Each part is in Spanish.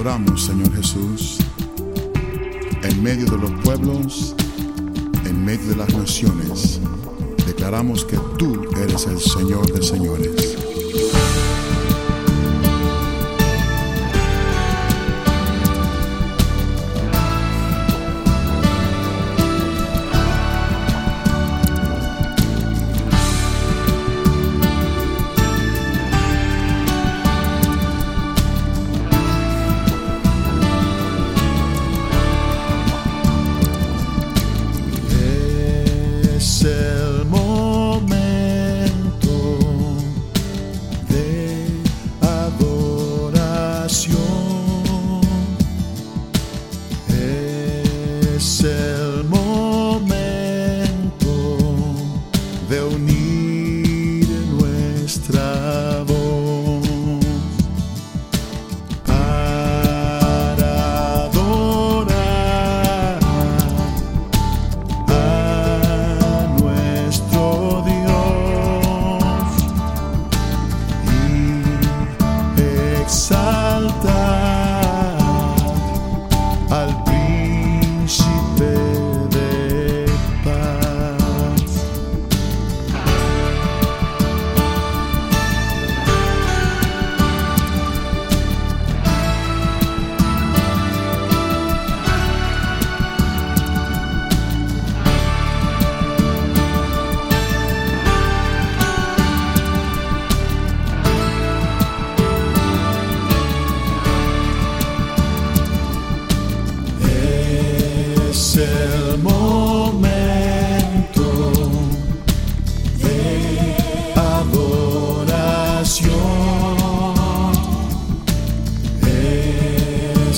adoramos, Señor Jesús, en medio de los pueblos, en medio de las naciones. Declaramos que tú eres el Señor de señores.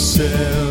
céu.